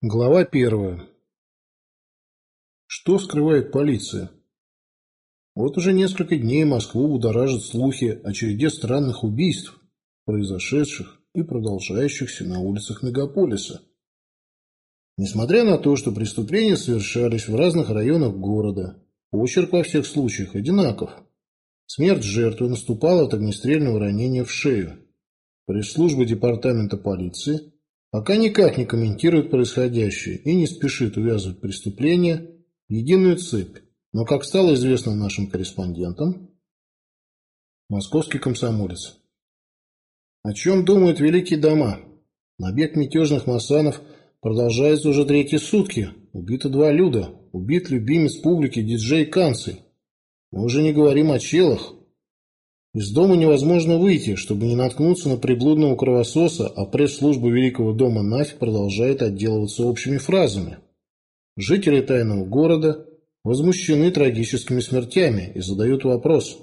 Глава первая. Что скрывает полиция? Вот уже несколько дней Москву будоражат слухи о череде странных убийств, произошедших и продолжающихся на улицах мегаполиса. Несмотря на то, что преступления совершались в разных районах города, почерк во всех случаях одинаков. Смерть жертвы наступала от огнестрельного ранения в шею. Пресс-служба департамента полиции – пока никак не комментирует происходящее и не спешит увязывать преступления в единую цепь. Но, как стало известно нашим корреспондентам, московский комсомолец. О чем думают великие дома? Набег мятежных масанов продолжается уже третьи сутки. Убито два люда. Убит любимец публики диджей Канций. Мы уже не говорим о челах, из дома невозможно выйти, чтобы не наткнуться на приблудного кровососа, а пресс-служба Великого дома нафиг продолжает отделываться общими фразами. Жители тайного города возмущены трагическими смертями и задают вопрос,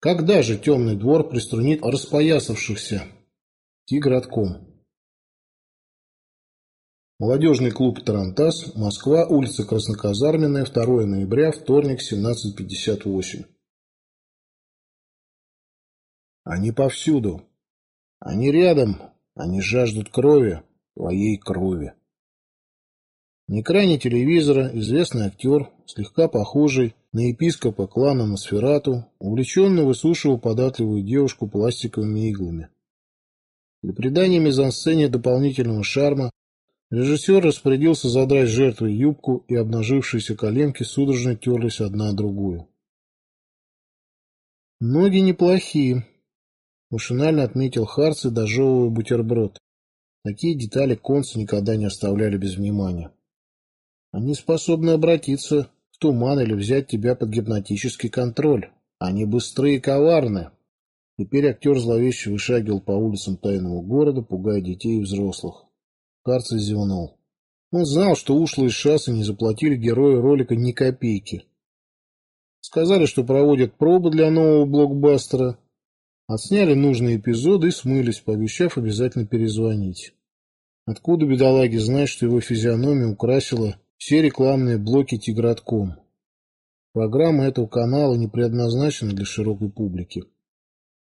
когда же темный двор приструнит распоясавшихся тигротком? Молодежный клуб «Тарантас», Москва, улица Красноказарменная, 2 ноября, вторник, 17.58. Они повсюду. Они рядом. Они жаждут крови, твоей крови. На экране телевизора известный актер, слегка похожий на епископа клана Носферату, увлеченно высушивал податливую девушку пластиковыми иглами. Для придания мизансцене дополнительного шарма режиссер распорядился задрать жертве юбку, и обнажившиеся коленки судорожно терлись одна другую. Ноги неплохие, Машинально отметил Харц и дожевывая бутерброд. Такие детали концы никогда не оставляли без внимания. Они способны обратиться в туман или взять тебя под гипнотический контроль. Они быстрые и коварны. Теперь актер зловеще вышагивал по улицам тайного города, пугая детей и взрослых. Харций зевнул. Он знал, что ушлые шассы не заплатили герою ролика ни копейки. Сказали, что проводят пробы для нового блокбастера, Отсняли нужные эпизоды и смылись, пообещав обязательно перезвонить. Откуда бедолаги знать, что его физиономия украсила все рекламные блоки «Тигратком»? Программа этого канала не предназначена для широкой публики.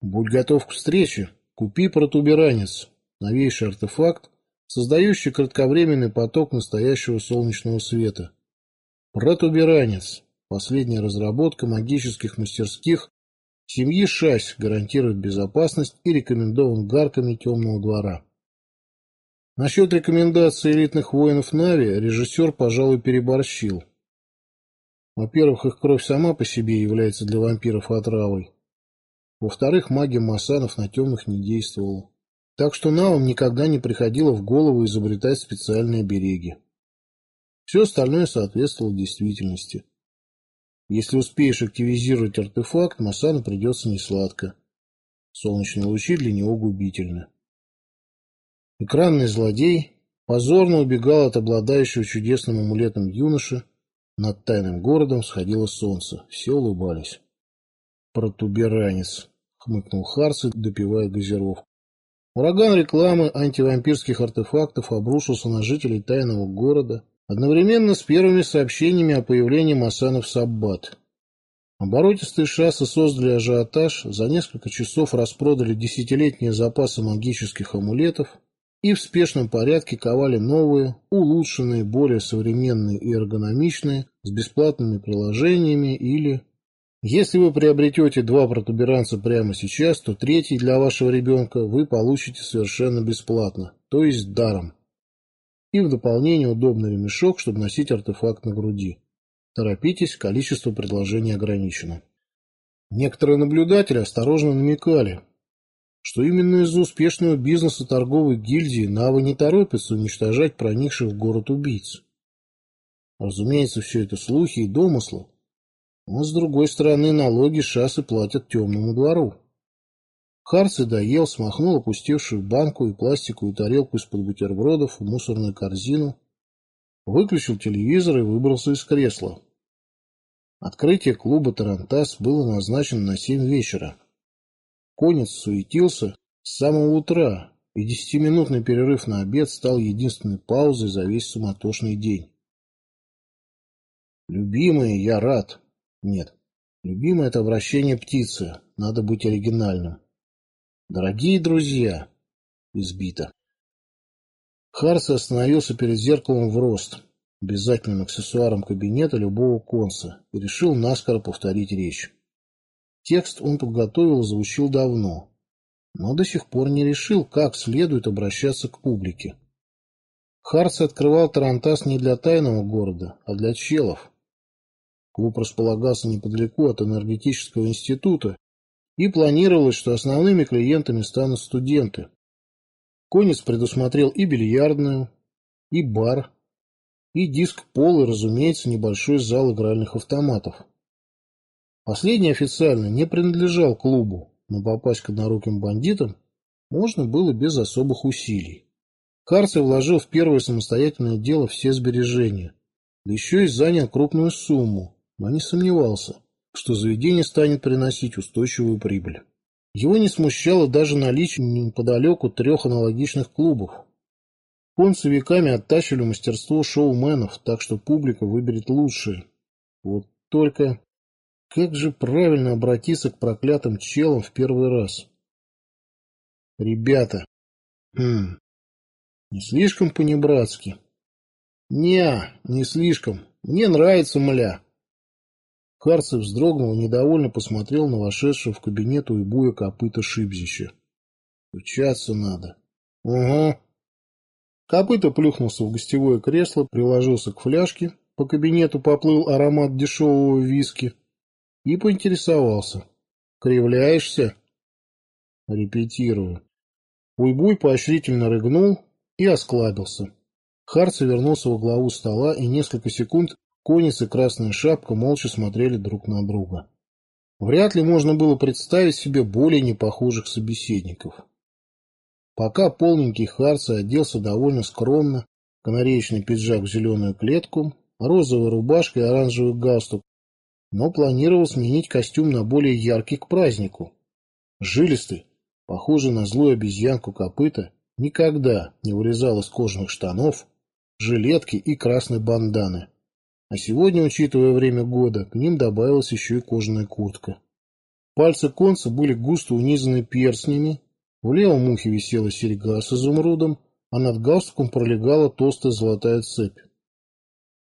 Будь готов к встрече. Купи протуберанец. Новейший артефакт, создающий кратковременный поток настоящего солнечного света. Протуберанец. Последняя разработка магических мастерских Семьи Шась гарантирует безопасность и рекомендован гарками темного двора. Насчет рекомендаций элитных воинов Нави режиссер, пожалуй, переборщил. Во-первых, их кровь сама по себе является для вампиров отравой. Во-вторых, магия Масанов на темных не действовала. Так что Навам никогда не приходило в голову изобретать специальные береги. Все остальное соответствовало действительности. Если успеешь активизировать артефакт, Масану придется несладко. Солнечные лучи для него губительны. Экранный злодей позорно убегал от обладающего чудесным амулетом юноши. Над тайным городом сходило солнце. Все улыбались. «Протуберанец», — хмыкнул Харси, допивая газировку. Ураган рекламы антивампирских артефактов обрушился на жителей тайного города, одновременно с первыми сообщениями о появлении Масанов Саббат. Оборотистые шассы создали ажиотаж, за несколько часов распродали десятилетние запасы магических амулетов и в спешном порядке ковали новые, улучшенные, более современные и эргономичные, с бесплатными приложениями или... Если вы приобретете два протуберанца прямо сейчас, то третий для вашего ребенка вы получите совершенно бесплатно, то есть даром и в дополнение удобный ремешок, чтобы носить артефакт на груди. Торопитесь, количество предложений ограничено. Некоторые наблюдатели осторожно намекали, что именно из-за успешного бизнеса торговой гильдии Навы не торопятся уничтожать проникших в город убийц. Разумеется, все это слухи и домыслы, но, с другой стороны, налоги шассы платят темному двору. Харци доел, смахнул опустевшую банку и пластиковую тарелку из-под бутербродов в мусорную корзину, выключил телевизор и выбрался из кресла. Открытие клуба «Тарантас» было назначено на семь вечера. Конец суетился с самого утра, и десятиминутный перерыв на обед стал единственной паузой за весь суматошный день. Любимые, я рад. Нет, любимое — это обращение птицы, надо быть оригинальным. Дорогие друзья, избито. Харс остановился перед зеркалом в рост, обязательным аксессуаром кабинета любого конса, и решил наскоро повторить речь. Текст он подготовил и заучил давно, но до сих пор не решил, как следует обращаться к публике. Харц открывал Тарантас не для тайного города, а для челов. Клуб располагался неподалеку от энергетического института, и планировалось, что основными клиентами станут студенты. Конец предусмотрел и бильярдную, и бар, и диск пол, и, разумеется, небольшой зал игральных автоматов. Последний официально не принадлежал клубу, но попасть к одноруким бандитам можно было без особых усилий. Харцев вложил в первое самостоятельное дело все сбережения, да еще и занял крупную сумму, но не сомневался, что заведение станет приносить устойчивую прибыль. Его не смущало даже наличие неподалеку трех аналогичных клубов. Концы веками оттачивали мастерство шоуменов, так что публика выберет лучшее. Вот только как же правильно обратиться к проклятым челам в первый раз? Ребята, хм, не слишком понебратски. Не, не слишком. Мне нравится мля. Харцев вздрогнул и недовольно посмотрел на вошедшего в кабинет уйбуя копыта Шибзища. Учаться надо. Угу. Копыта плюхнулся в гостевое кресло, приложился к фляжке, по кабинету поплыл аромат дешевого виски и поинтересовался. «Кривляешься?» «Репетирую». Уйбуй поощрительно рыгнул и осклабился. Харцев вернулся во главу стола и несколько секунд Конец и Красная Шапка молча смотрели друг на друга. Вряд ли можно было представить себе более непохожих собеседников. Пока полненький Харца оделся довольно скромно, канареечный пиджак в зеленую клетку, розовая рубашка и оранжевый галстук, но планировал сменить костюм на более яркий к празднику. Жилистый, похожий на злую обезьянку копыта, никогда не вылезал из кожаных штанов, жилетки и красной банданы. А сегодня, учитывая время года, к ним добавилась еще и кожаная куртка. Пальцы конца были густо унизаны перстнями, в левом ухе висела серьга с изумрудом, а над галстуком пролегала толстая золотая цепь.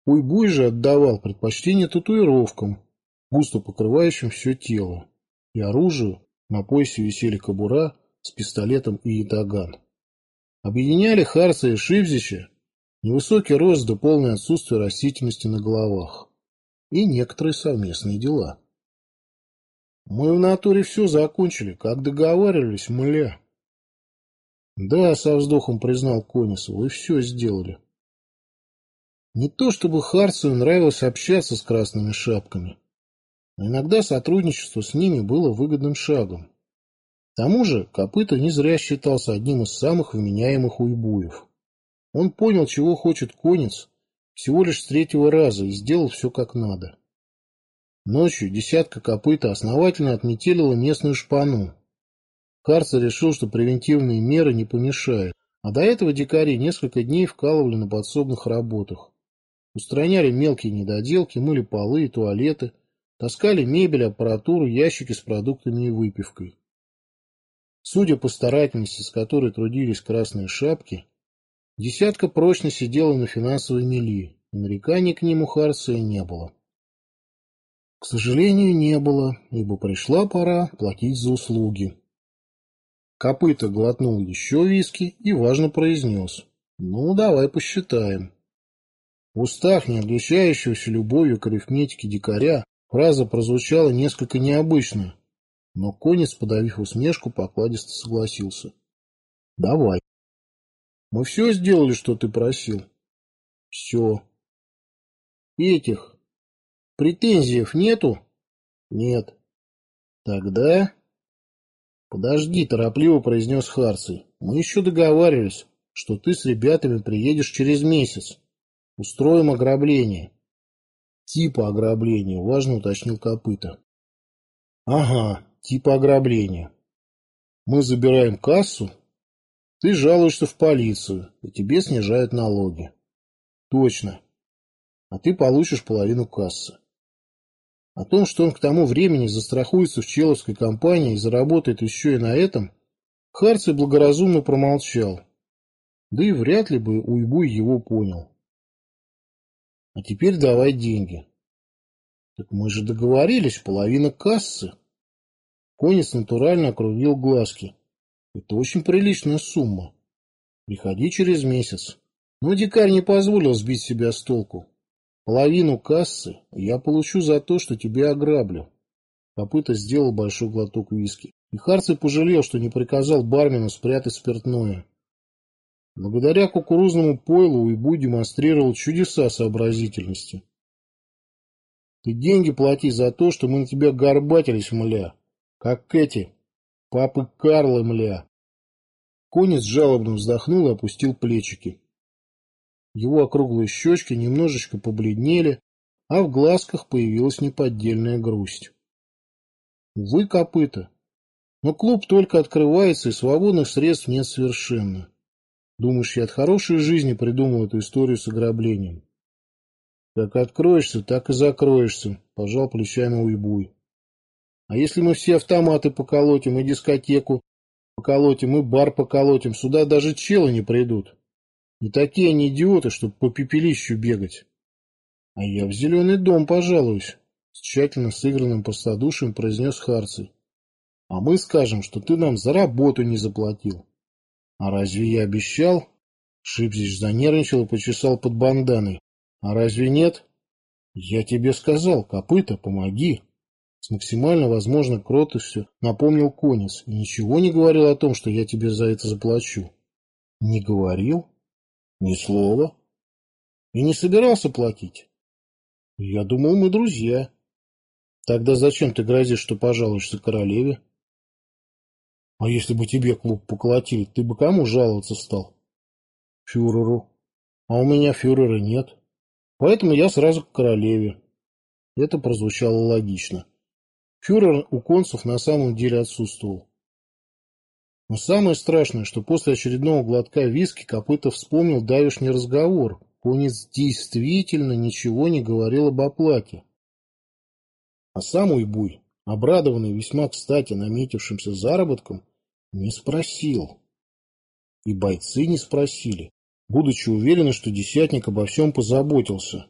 Уйбуй же отдавал предпочтение татуировкам, густо покрывающим все тело, и оружию, на поясе висели кобура с пистолетом и ятаган. Объединяли Харца и Шивзича невысокий рост да полное отсутствие растительности на головах и некоторые совместные дела. Мы в натуре все закончили, как договаривались, мля. Да, со вздохом признал Конисов, вы все сделали. Не то чтобы Харцеву нравилось общаться с красными шапками, но иногда сотрудничество с ними было выгодным шагом. К тому же Копыта не зря считался одним из самых вменяемых уйбуев. Он понял, чего хочет конец, всего лишь с третьего раза и сделал все как надо. Ночью десятка копыта основательно отметелила местную шпану. Карцер решил, что превентивные меры не помешают, а до этого дикари несколько дней вкалывали на подсобных работах. Устраняли мелкие недоделки, мыли полы и туалеты, таскали мебель, аппаратуру, ящики с продуктами и выпивкой. Судя по старательности, с которой трудились красные шапки, Десятка прочно сидела на финансовой мели, и нареканий к ним у Харция не было. К сожалению, не было, ибо пришла пора платить за услуги. Копыта глотнул еще виски и важно произнес. «Ну, давай посчитаем». В устах, не обличающегося любовью к арифметике дикаря, фраза прозвучала несколько необычно, но конец, подавив усмешку, покладисто согласился. «Давай». Мы все сделали, что ты просил. Все. Этих претензиев нету? Нет. Тогда... Подожди, торопливо произнес Харций. Мы еще договаривались, что ты с ребятами приедешь через месяц. Устроим ограбление. Типа ограбления, важно уточнил Копыта. Ага, типа ограбления. Мы забираем кассу, Ты жалуешься в полицию, и тебе снижают налоги. Точно. А ты получишь половину кассы. О том, что он к тому времени застрахуется в Человской компании и заработает еще и на этом, Харций благоразумно промолчал. Да и вряд ли бы Уйбуй его понял. А теперь давай деньги. Так мы же договорились, половина кассы. Конец натурально округлил глазки. Это очень приличная сумма. Приходи через месяц. Но дикарь не позволил сбить себя с толку. Половину кассы я получу за то, что тебя ограблю. Копыта сделал большой глоток виски. И Харций пожалел, что не приказал бармену спрятать спиртное. Благодаря кукурузному пойлу Уйбуй демонстрировал чудеса сообразительности. Ты деньги плати за то, что мы на тебя горбатились, мля. Как эти, папы Карлы, мля. Конец жалобно вздохнул и опустил плечики. Его округлые щечки немножечко побледнели, а в глазках появилась неподдельная грусть. Увы, копыта. Но клуб только открывается, и свободных средств нет совершенно. Думаешь, я от хорошей жизни придумал эту историю с ограблением? Как откроешься, так и закроешься, пожал плечами Уйбуй. А если мы все автоматы поколотим и дискотеку поколотим, и бар поколотим, сюда даже челы не придут. Не такие они идиоты, чтобы по пепелищу бегать. А я в зеленый дом пожалуюсь, с тщательно сыгранным простодушием произнес Харций. А мы скажем, что ты нам за работу не заплатил. А разве я обещал? Шипзич занервничал и почесал под банданой. А разве нет? Я тебе сказал, копыта, помоги. С максимально возможной кротостью напомнил конец и ничего не говорил о том, что я тебе за это заплачу. Не говорил? Ни слова. И не собирался платить. Я думал, мы друзья. Тогда зачем ты грозишь, что пожалуешься королеве? А если бы тебе клуб поколотили, ты бы кому жаловаться стал? Фюреру. А у меня фюрера нет. Поэтому я сразу к королеве. Это прозвучало логично. Фюрер у концев на самом деле отсутствовал. Но самое страшное, что после очередного глотка виски Копытов вспомнил давишний разговор. Конец действительно ничего не говорил об оплате. А сам Уйбуй, обрадованный весьма кстати наметившимся заработком, не спросил. И бойцы не спросили, будучи уверены, что десятник обо всем позаботился.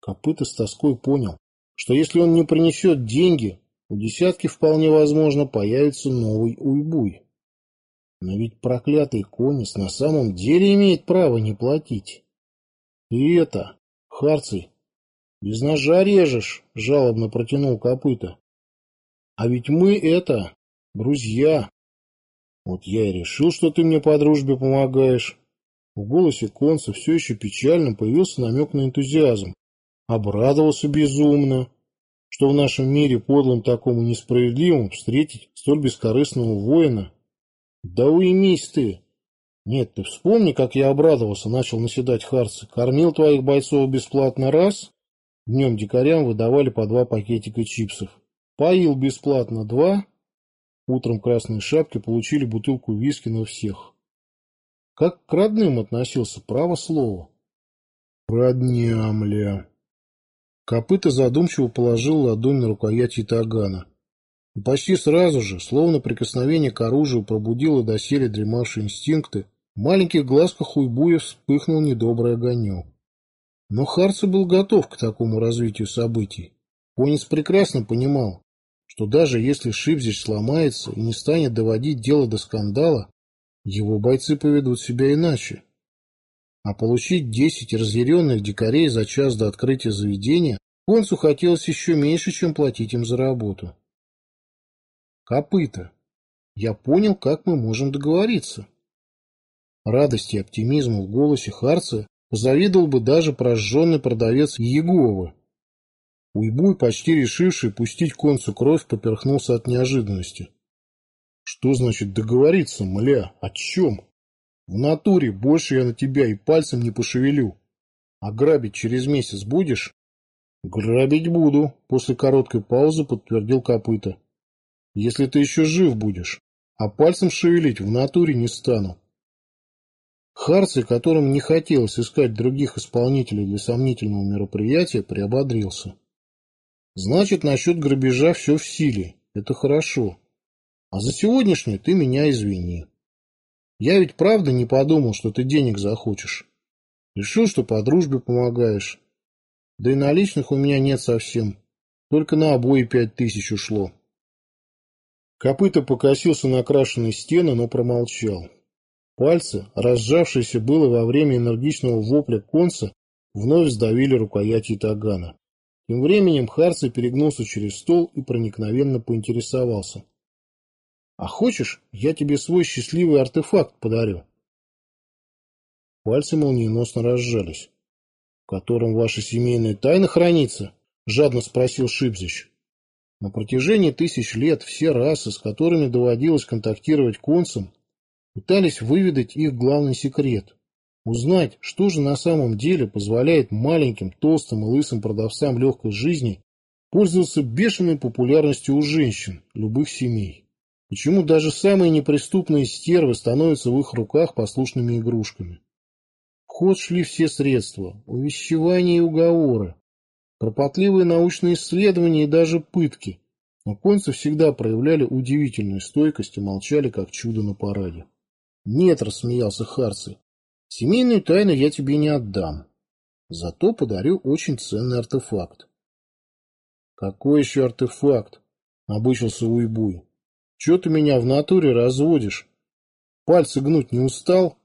Копыта с тоской понял, что если он не принесет деньги, у десятки вполне возможно появится новый уйбуй. Но ведь проклятый конец на самом деле имеет право не платить. И это, Харций, без ножа режешь, жалобно протянул копыта. А ведь мы это, друзья. Вот я и решил, что ты мне по дружбе помогаешь. В голосе конца все еще печально появился намек на энтузиазм. Обрадовался безумно что в нашем мире подлым такому несправедливому встретить столь бескорыстного воина. Да уймись ты! Нет, ты вспомни, как я обрадовался, начал наседать Харцы. Кормил твоих бойцов бесплатно раз, днем дикарям выдавали по два пакетика чипсов. Поил бесплатно два, утром красные шапки получили бутылку виски на всех. Как к родным относился, право слово. Родня, мля. Копыта задумчиво положил ладонь на рукоять ятагана. И почти сразу же, словно прикосновение к оружию пробудило доселе дремавшие инстинкты, в маленьких глазках Уйбуя вспыхнул недобрый огонек. Но Харци был готов к такому развитию событий. Конец прекрасно понимал, что даже если Шипзич сломается и не станет доводить дело до скандала, его бойцы поведут себя иначе. А получить десять разъяренных дикарей за час до открытия заведения концу хотелось еще меньше, чем платить им за работу. Копыта. Я понял, как мы можем договориться. Радости и оптимизму в голосе Харца позавидовал бы даже прожженный продавец Еговы. Уйбуй, почти решивший пустить концу кровь, поперхнулся от неожиданности. Что значит договориться, мля? О чем? В натуре больше я на тебя и пальцем не пошевелю. А грабить через месяц будешь? Грабить буду, после короткой паузы подтвердил копыта. Если ты еще жив будешь. а пальцем шевелить в натуре не стану. Харци, которым не хотелось искать других исполнителей для сомнительного мероприятия, приободрился. Значит, насчет грабежа все в силе. Это хорошо. А за сегодняшнее ты меня извини. Я ведь правда не подумал, что ты денег захочешь. Решил, что по дружбе помогаешь. Да и наличных у меня нет совсем. Только на обои пять тысяч ушло. Копыта покосился на окрашенные стены, но промолчал. Пальцы, разжавшиеся было во время энергичного вопля конца, вновь сдавили рукояти тагана. Тем временем Харси перегнулся через стол и проникновенно поинтересовался. — А хочешь, я тебе свой счастливый артефакт подарю? Пальцы молниеносно разжались. — В котором ваша семейная тайна хранится? — жадно спросил Шипзич. На протяжении тысяч лет все расы, с которыми доводилось контактировать концам, пытались выведать их главный секрет. Узнать, что же на самом деле позволяет маленьким, толстым и лысым продавцам легкой жизни пользоваться бешеной популярностью у женщин любых семей. Почему даже самые неприступные стервы становятся в их руках послушными игрушками. В ход шли все средства – увещевания и уговоры, Кропотливые научные исследования и даже пытки. Но концы всегда проявляли удивительную стойкость и молчали, как чудо на параде. «Нет», — рассмеялся Харций, — «семейную тайну я тебе не отдам. Зато подарю очень ценный артефакт». «Какой еще артефакт?» — обычился Уйбуй. «Че ты меня в натуре разводишь? Пальцы гнуть не устал?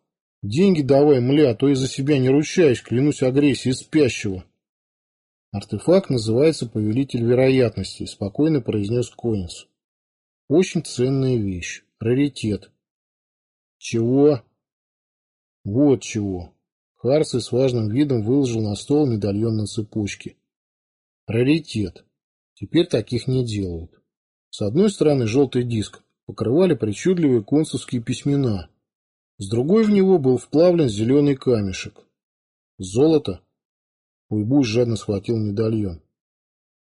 Деньги давай, мля, а то и за себя не ручаюсь, клянусь агрессией спящего». Артефакт называется «Повелитель вероятностей», спокойно произнес Конец. Очень ценная вещь. Раритет. Чего? Вот чего. Харси с важным видом выложил на стол медальон на цепочке. Раритет. Теперь таких не делают. С одной стороны желтый диск покрывали причудливые консульские письмена. С другой в него был вплавлен зеленый камешек. Золото Уйбуй жадно схватил медальон.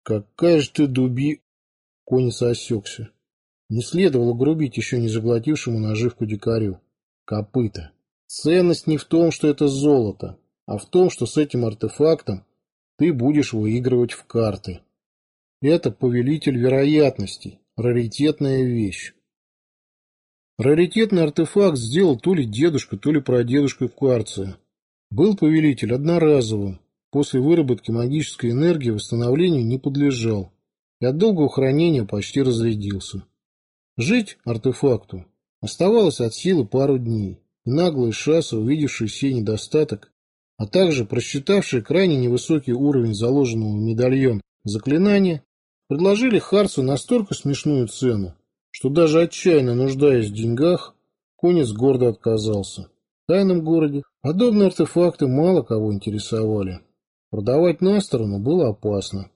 «Какая же ты дуби...» Конец осекся. Не следовало грубить еще не заглотившему наживку дикарю. Копыта. Ценность не в том, что это золото, а в том, что с этим артефактом ты будешь выигрывать в карты. Это повелитель вероятностей, раритетная вещь. Раритетный артефакт сделал то ли дедушка, то ли прадедушка Кварция. Был повелитель одноразовым, после выработки магической энергии восстановлению не подлежал и от долгого хранения почти разрядился. Жить артефакту оставалось от силы пару дней, и наглые шассы, увидевшие сей недостаток, а также просчитавшие крайне невысокий уровень заложенного в медальон заклинания, предложили Харсу настолько смешную цену, что даже отчаянно нуждаясь в деньгах, конец гордо отказался. В тайном городе подобные артефакты мало кого интересовали. Продавать на сторону было опасно.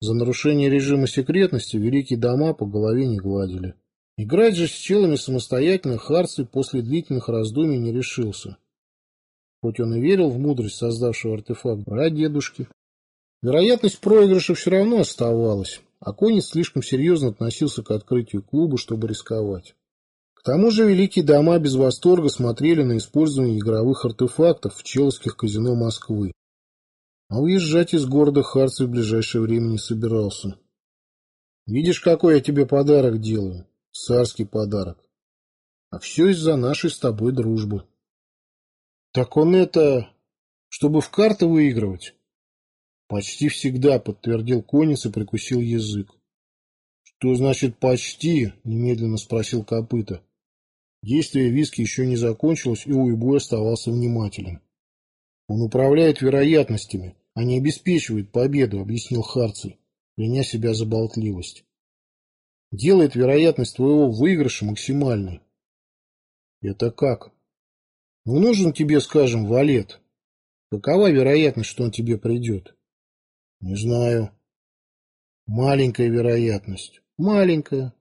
За нарушение режима секретности великие дома по голове не гладили. Играть же с челами самостоятельно Харций после длительных раздумий не решился. Хоть он и верил в мудрость создавшего артефакт дедушки, вероятность проигрыша все равно оставалась, а Конец слишком серьезно относился к открытию клуба, чтобы рисковать. К тому же великие дома без восторга смотрели на использование игровых артефактов в человских казино Москвы. А уезжать из города Харцев в ближайшее время не собирался. Видишь, какой я тебе подарок делаю? Царский подарок. А все из-за нашей с тобой дружбы. Так он это... чтобы в карты выигрывать? Почти всегда, подтвердил конец и прикусил язык. Что значит почти? Немедленно спросил копыта. Действие виски еще не закончилось, и Уйбой оставался внимателен. Он управляет вероятностями, а не обеспечивает победу, объяснил Харций, кляня себя за болтливость. Делает вероятность твоего выигрыша максимальной. Это как? Ну, нужен тебе, скажем, валет. Какова вероятность, что он тебе придет? Не знаю. Маленькая вероятность. Маленькая.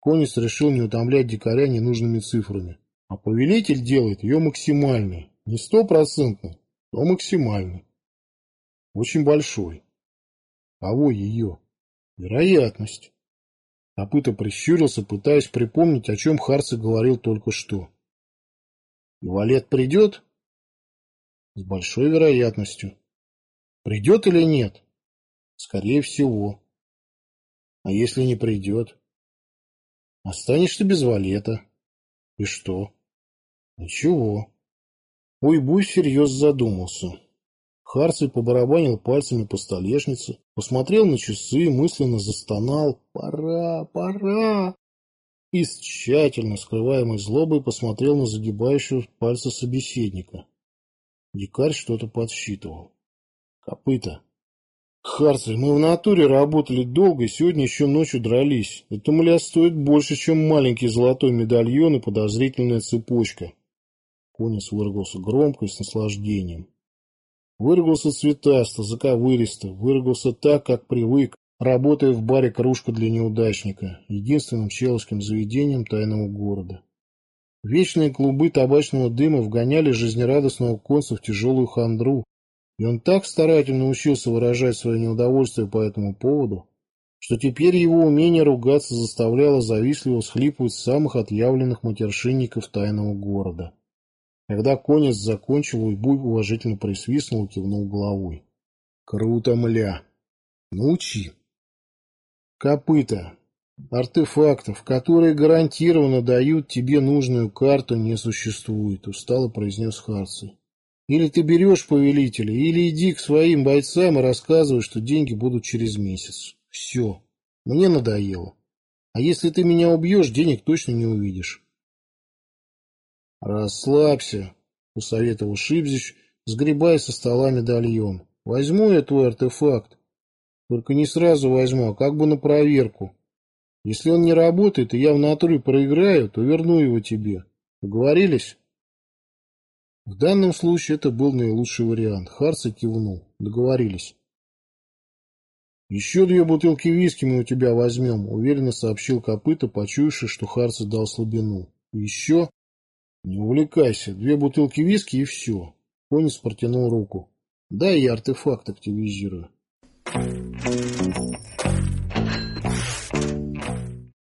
Конец решил не утомлять дикаря ненужными цифрами. А повелитель делает ее максимальной. Не стопроцентной, но максимальной. Очень большой. Кого ее? Вероятность. Копыта прищурился, пытаясь припомнить, о чем Харци говорил только что. И Валет придет? С большой вероятностью. Придет или нет? Скорее всего. А если не придет? Останешься без валета. И что? Ничего. Уйбуй всерьез задумался. Харций побарабанил пальцами по столешнице, посмотрел на часы, мысленно застонал «Пора, пора!» и с тщательно скрываемой злобой посмотрел на загибающего пальцы собеседника. Дикарь что-то подсчитывал. Копыта. Харцель, мы в натуре работали долго и сегодня еще ночью дрались. Это, мля, стоит больше, чем маленький золотой медальон и подозрительная цепочка. Конец выругался громко и с наслаждением. Выругался цветасто, заковыристо, выругался так, как привык, работая в баре «Кружка для неудачника», единственным человским заведением тайного города. Вечные клубы табачного дыма вгоняли жизнерадостного конца в тяжелую хандру, и он так старательно учился выражать свое неудовольствие по этому поводу, что теперь его умение ругаться заставляло завистливо схлипывать самых отъявленных матершинников тайного города. Когда конец закончил, Уйбуй уважительно присвистнул и кивнул головой. «Круто, мля! Научи!» «Копыта! Артефактов, которые гарантированно дают тебе нужную карту, не существует», — устало произнес Харций. «Или ты берешь повелителя, или иди к своим бойцам и рассказывай, что деньги будут через месяц. Все. Мне надоело. А если ты меня убьешь, денег точно не увидишь». «Расслабься», — посоветовал Шибзич, сгребая со стола медальон. «Возьму я твой артефакт. Только не сразу возьму, а как бы на проверку. Если он не работает, и я в натуре проиграю, то верну его тебе. Договорились?» В данном случае это был наилучший вариант. Харца кивнул. Договорились. «Еще две бутылки виски мы у тебя возьмем», — уверенно сообщил копыта, почуявший, что Харца дал слабину. «Еще?» Не увлекайся. Две бутылки виски и все. Конец протянул руку. Дай я артефакт активизирую.